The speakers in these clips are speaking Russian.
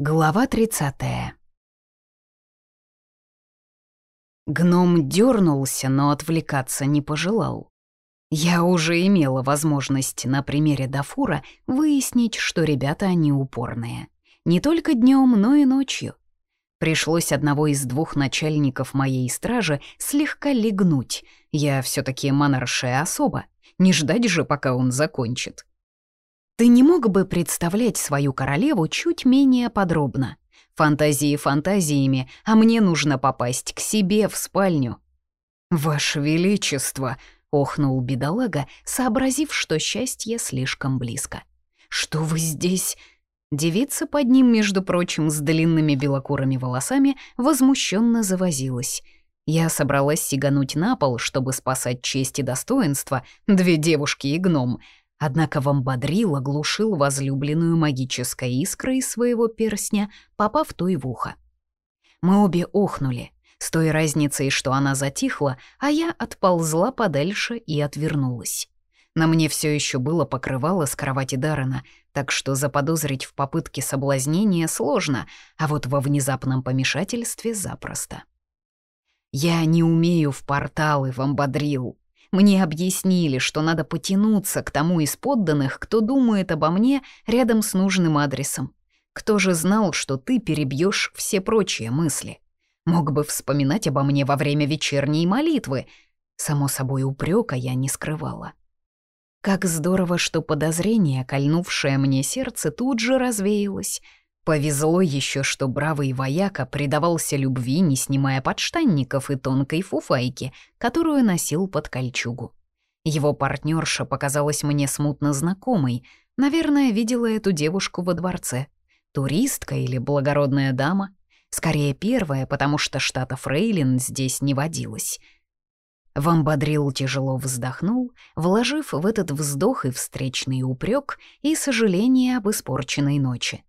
Глава 30 Гном дернулся, но отвлекаться не пожелал. Я уже имела возможность на примере Дафура выяснить, что ребята они упорные. Не только днем, но и ночью. Пришлось одного из двух начальников моей стражи слегка легнуть. Я все таки монаршая особа. Не ждать же, пока он закончит. Ты не мог бы представлять свою королеву чуть менее подробно? Фантазии фантазиями, а мне нужно попасть к себе в спальню. «Ваше Величество!» — охнул бедолага, сообразив, что счастье слишком близко. «Что вы здесь?» Девица под ним, между прочим, с длинными белокурыми волосами, возмущенно завозилась. Я собралась сигануть на пол, чтобы спасать честь и достоинство, две девушки и гном — Однако вамбадрил оглушил возлюбленную магической искрой своего перстня, попав той в ухо. Мы обе охнули, с той разницей, что она затихла, а я отползла подальше и отвернулась. На мне все еще было покрывало с кровати Даррена, так что заподозрить в попытке соблазнения сложно, а вот во внезапном помешательстве запросто. «Я не умею в порталы, вамбадрил», мне объяснили, что надо потянуться к тому из подданных, кто думает обо мне рядом с нужным адресом. Кто же знал, что ты перебьешь все прочие мысли? Мог бы вспоминать обо мне во время вечерней молитвы. Само собой, упрека я не скрывала. Как здорово, что подозрение, кольнувшее мне сердце, тут же развеялось — Повезло еще, что бравый вояка предавался любви, не снимая подштанников и тонкой фуфайки, которую носил под кольчугу. Его партнерша показалась мне смутно знакомой. Наверное, видела эту девушку во дворце. Туристка или благородная дама? Скорее первая, потому что штата Фрейлин здесь не водилось. Вамбадрил тяжело вздохнул, вложив в этот вздох и встречный упрек и сожаление об испорченной ночи.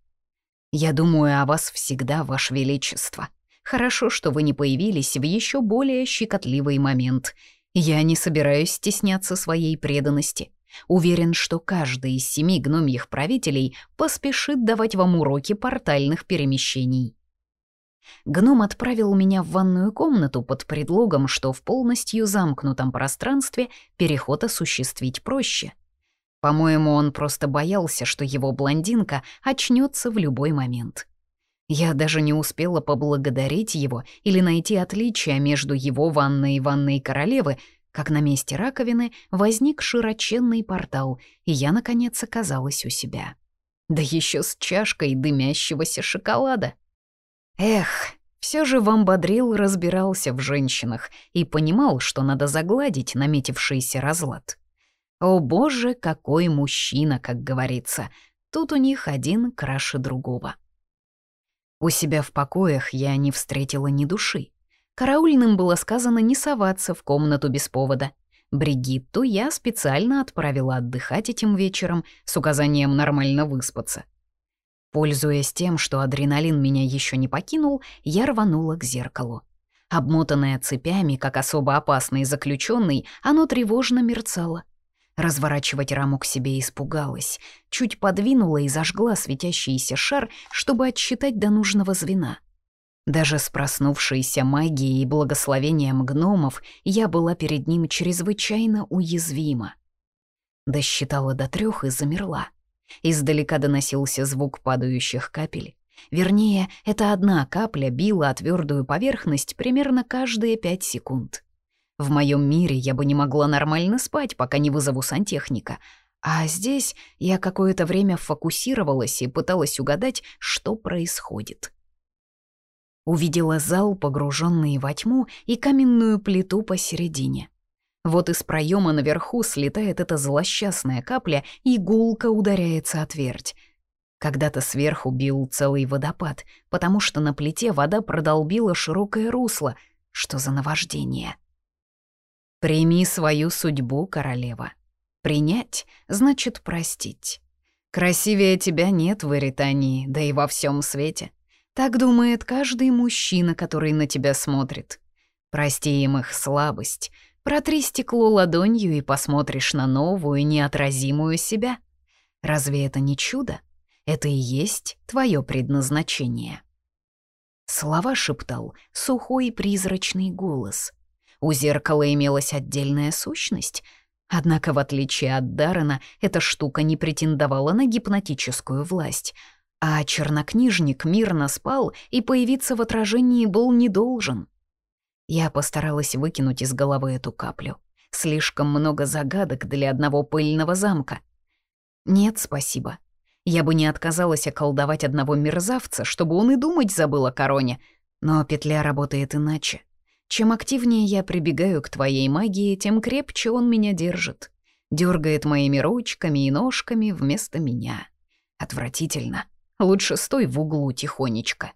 Я думаю о вас всегда, Ваше Величество. Хорошо, что вы не появились в еще более щекотливый момент. Я не собираюсь стесняться своей преданности. Уверен, что каждый из семи гномьих правителей поспешит давать вам уроки портальных перемещений. Гном отправил меня в ванную комнату под предлогом, что в полностью замкнутом пространстве переход осуществить проще. По-моему, он просто боялся, что его блондинка очнется в любой момент. Я даже не успела поблагодарить его или найти отличия между его ванной и ванной королевы, как на месте раковины возник широченный портал, и я, наконец, оказалась у себя. Да еще с чашкой дымящегося шоколада. Эх, все же Вамбадрил разбирался в женщинах и понимал, что надо загладить наметившийся разлад. О боже, какой мужчина, как говорится. Тут у них один краше другого. У себя в покоях я не встретила ни души. Караульным было сказано не соваться в комнату без повода. Бригитту я специально отправила отдыхать этим вечером с указанием нормально выспаться. Пользуясь тем, что адреналин меня еще не покинул, я рванула к зеркалу. Обмотанное цепями, как особо опасный заключенный, оно тревожно мерцало. Разворачивать раму к себе испугалась, чуть подвинула и зажгла светящийся шар, чтобы отсчитать до нужного звена. Даже с проснувшейся магией и благословением гномов я была перед ним чрезвычайно уязвима. Досчитала до трех и замерла. Издалека доносился звук падающих капель. Вернее, эта одна капля била о твердую поверхность примерно каждые пять секунд. В моем мире я бы не могла нормально спать, пока не вызову сантехника. А здесь я какое-то время фокусировалась и пыталась угадать, что происходит. Увидела зал, погруженный во тьму, и каменную плиту посередине. Вот из проема наверху слетает эта злосчастная капля, и гулко ударяется о твердь. Когда-то сверху бил целый водопад, потому что на плите вода продолбила широкое русло. Что за наваждение? Прими свою судьбу, королева. Принять значит простить. Красивее тебя нет в Иритании, да и во всем свете. Так думает каждый мужчина, который на тебя смотрит. Прости им их слабость. Протри стекло ладонью и посмотришь на новую, неотразимую себя. Разве это не чудо? Это и есть твое предназначение. Слова шептал сухой призрачный голос. У зеркала имелась отдельная сущность, однако, в отличие от Даррена, эта штука не претендовала на гипнотическую власть, а чернокнижник мирно спал и появиться в отражении был не должен. Я постаралась выкинуть из головы эту каплю. Слишком много загадок для одного пыльного замка. Нет, спасибо. Я бы не отказалась околдовать одного мерзавца, чтобы он и думать забыл о короне. Но петля работает иначе. Чем активнее я прибегаю к твоей магии, тем крепче он меня держит. Дергает моими ручками и ножками вместо меня. Отвратительно. Лучше стой в углу тихонечко.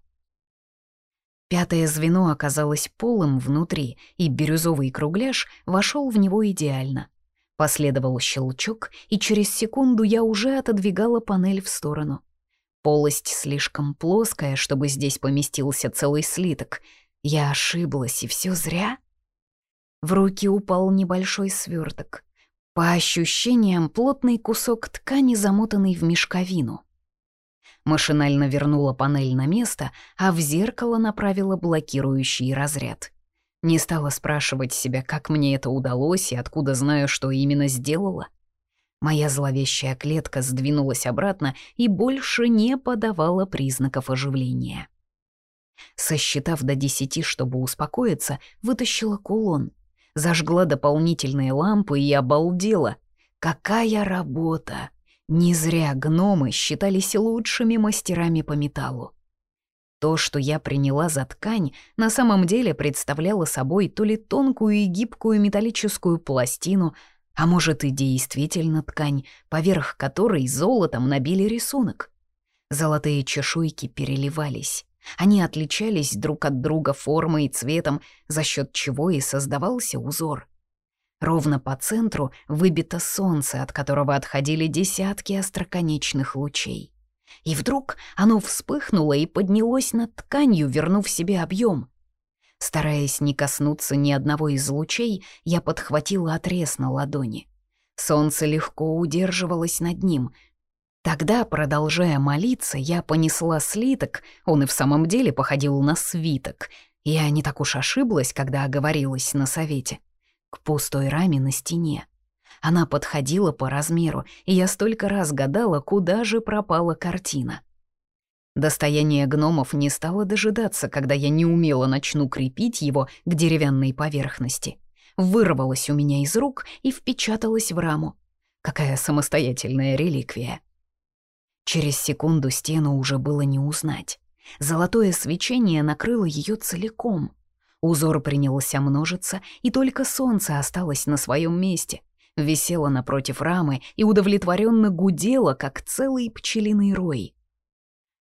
Пятое звено оказалось полым внутри, и бирюзовый кругляш вошел в него идеально. Последовал щелчок, и через секунду я уже отодвигала панель в сторону. Полость слишком плоская, чтобы здесь поместился целый слиток. Я ошиблась, и все зря. В руки упал небольшой сверток. По ощущениям, плотный кусок ткани, замотанный в мешковину. Машинально вернула панель на место, а в зеркало направила блокирующий разряд. Не стала спрашивать себя, как мне это удалось и откуда знаю, что именно сделала. Моя зловещая клетка сдвинулась обратно и больше не подавала признаков оживления. Сосчитав до десяти, чтобы успокоиться, вытащила кулон, зажгла дополнительные лампы и обалдела. Какая работа! Не зря гномы считались лучшими мастерами по металлу. То, что я приняла за ткань, на самом деле представляло собой то ли тонкую и гибкую металлическую пластину, а может и действительно ткань, поверх которой золотом набили рисунок. Золотые чешуйки переливались. Они отличались друг от друга формой и цветом, за счет чего и создавался узор. Ровно по центру выбито солнце, от которого отходили десятки остроконечных лучей. И вдруг оно вспыхнуло и поднялось над тканью, вернув себе объем. Стараясь не коснуться ни одного из лучей, я подхватила отрез на ладони. Солнце легко удерживалось над ним. Тогда, продолжая молиться, я понесла слиток, он и в самом деле походил на свиток. Я не так уж ошиблась, когда оговорилась на совете к пустой раме на стене. Она подходила по размеру, и я столько раз гадала, куда же пропала картина. Достояние гномов не стало дожидаться, когда я неумело начну крепить его к деревянной поверхности. Вырвалось у меня из рук и впечаталось в раму. Какая самостоятельная реликвия. Через секунду стену уже было не узнать. Золотое свечение накрыло ее целиком — Узор принялся множиться, и только солнце осталось на своем месте. Висело напротив рамы и удовлетворенно гудело, как целый пчелиный рой.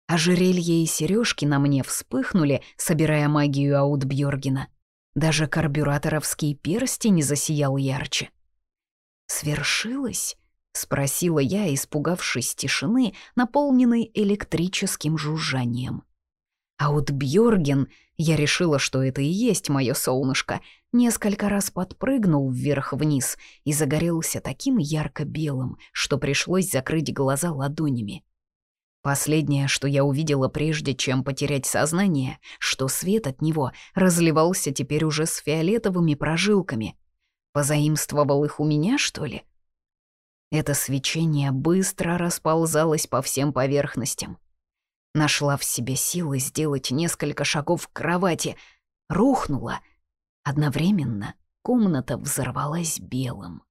Ожерелье и сережки на мне вспыхнули, собирая магию Аутбьоргена. Даже карбюраторовский перстень засиял ярче. «Свершилось?» — спросила я, испугавшись тишины, наполненной электрическим жужжанием. А вот Бьорген, я решила, что это и есть мое солнышко, несколько раз подпрыгнул вверх-вниз и загорелся таким ярко-белым, что пришлось закрыть глаза ладонями. Последнее, что я увидела прежде, чем потерять сознание, что свет от него разливался теперь уже с фиолетовыми прожилками. Позаимствовал их у меня, что ли? Это свечение быстро расползалось по всем поверхностям. Нашла в себе силы сделать несколько шагов к кровати. Рухнула. Одновременно комната взорвалась белым.